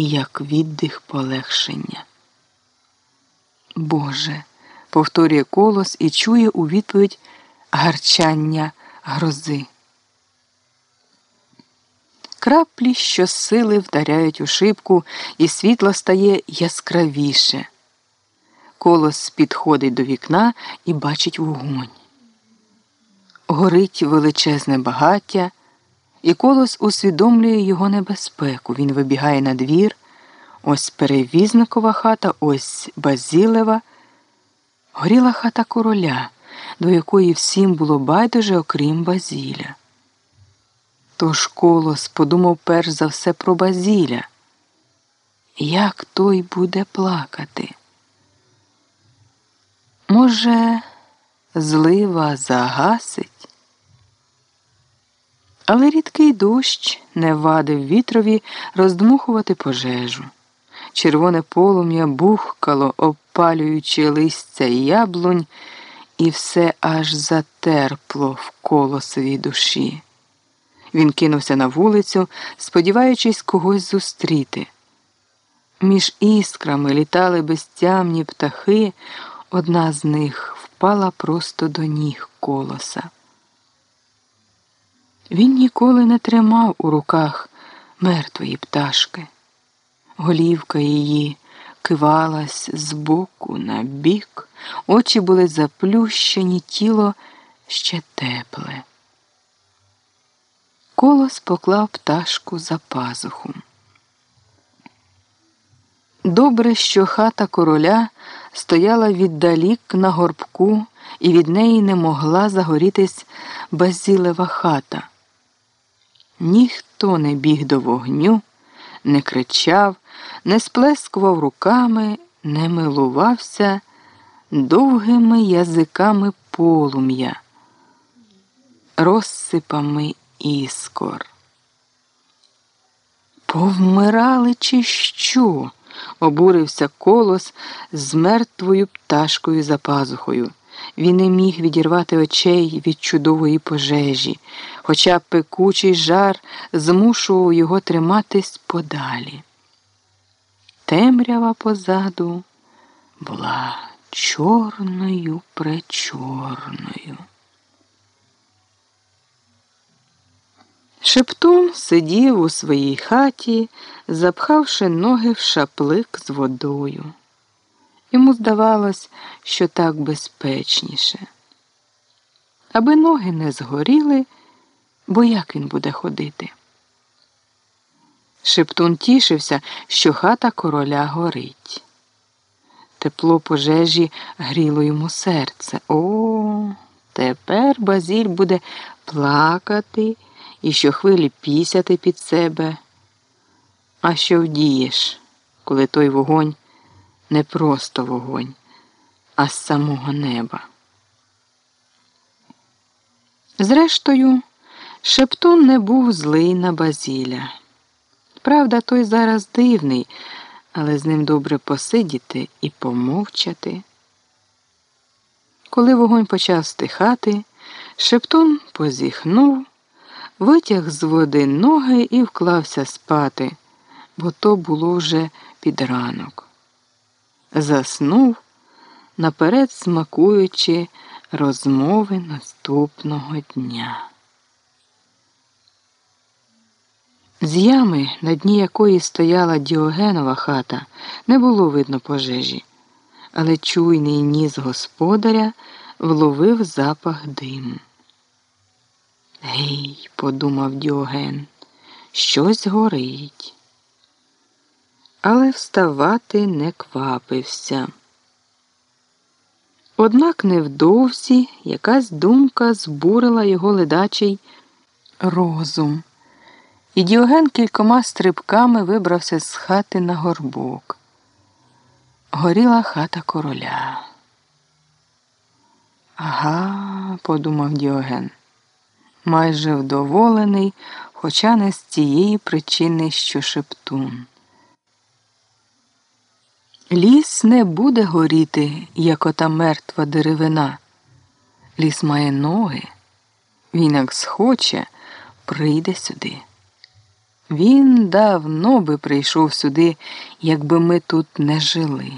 і як віддих полегшення. Боже, повторює колос і чує у відповідь гарчання грози. Краплі щосили вдаряють у шибку, і світло стає яскравіше. Колос підходить до вікна і бачить вогонь. Горить величезне багаття, і колос усвідомлює його небезпеку. Він вибігає на двір. Ось перевізникова хата, ось Базілева. Горіла хата короля, до якої всім було байдуже, окрім Базіля. Тож колос подумав перш за все про Базіля. Як той буде плакати? Може, злива загасить? Але рідкий дощ не вадив вітрові роздмухувати пожежу. Червоне полум'я бухкало, обпалюючи листя яблунь, і все аж затерпло в колосовій душі. Він кинувся на вулицю, сподіваючись когось зустріти. Між іскрами літали безтямні птахи, одна з них впала просто до ніг колоса. Він ніколи не тримав у руках мертвої пташки. Голівка її кивалась з боку на бік, очі були заплющені, тіло ще тепле. Колос поклав пташку за пазуху. Добре, що хата короля стояла віддалік на горбку, і від неї не могла загорітись базілева хата. Ніхто не біг до вогню, не кричав, не сплескував руками, не милувався довгими язиками полум'я, розсипами іскор. Повмирали, чи що? обурився колос з мертвою пташкою за пазухою. Він не міг відірвати очей від чудової пожежі, хоча пекучий жар змушував його триматись подалі. Темрява позаду була чорною пречорною. Шептун сидів у своїй хаті, запхавши ноги в шаплик з водою. Йому здавалось, що так безпечніше. Аби ноги не згоріли, бо як він буде ходити? Шептун тішився, що хата короля горить. Тепло пожежі гріло йому серце. О, тепер Базіль буде плакати і щохвилі пісяти під себе. А що вдієш, коли той вогонь не просто вогонь, а з самого неба? Зрештою, Шептун не був злий на Базіля. Правда, той зараз дивний, але з ним добре посидіти і помовчати. Коли вогонь почав стихати, Шептун позіхнув витяг з води ноги і вклався спати, бо то було вже під ранок. Заснув, наперед смакуючи розмови наступного дня. З ями, на дні якої стояла Діогенова хата, не було видно пожежі, але чуйний ніс господаря вловив запах диму. Гей, подумав Діоген, щось горить. Але вставати не квапився. Однак невдовзі якась думка збурила його ледачий розум, і Діоген кількома стрибками вибрався з хати на горбок. Горіла хата короля. Ага, подумав Діоген майже вдоволений, хоча не з тієї причини, що шептун. Ліс не буде горіти, як ота мертва деревина. Ліс має ноги. Він, як схоче, прийде сюди. Він давно би прийшов сюди, якби ми тут не жили.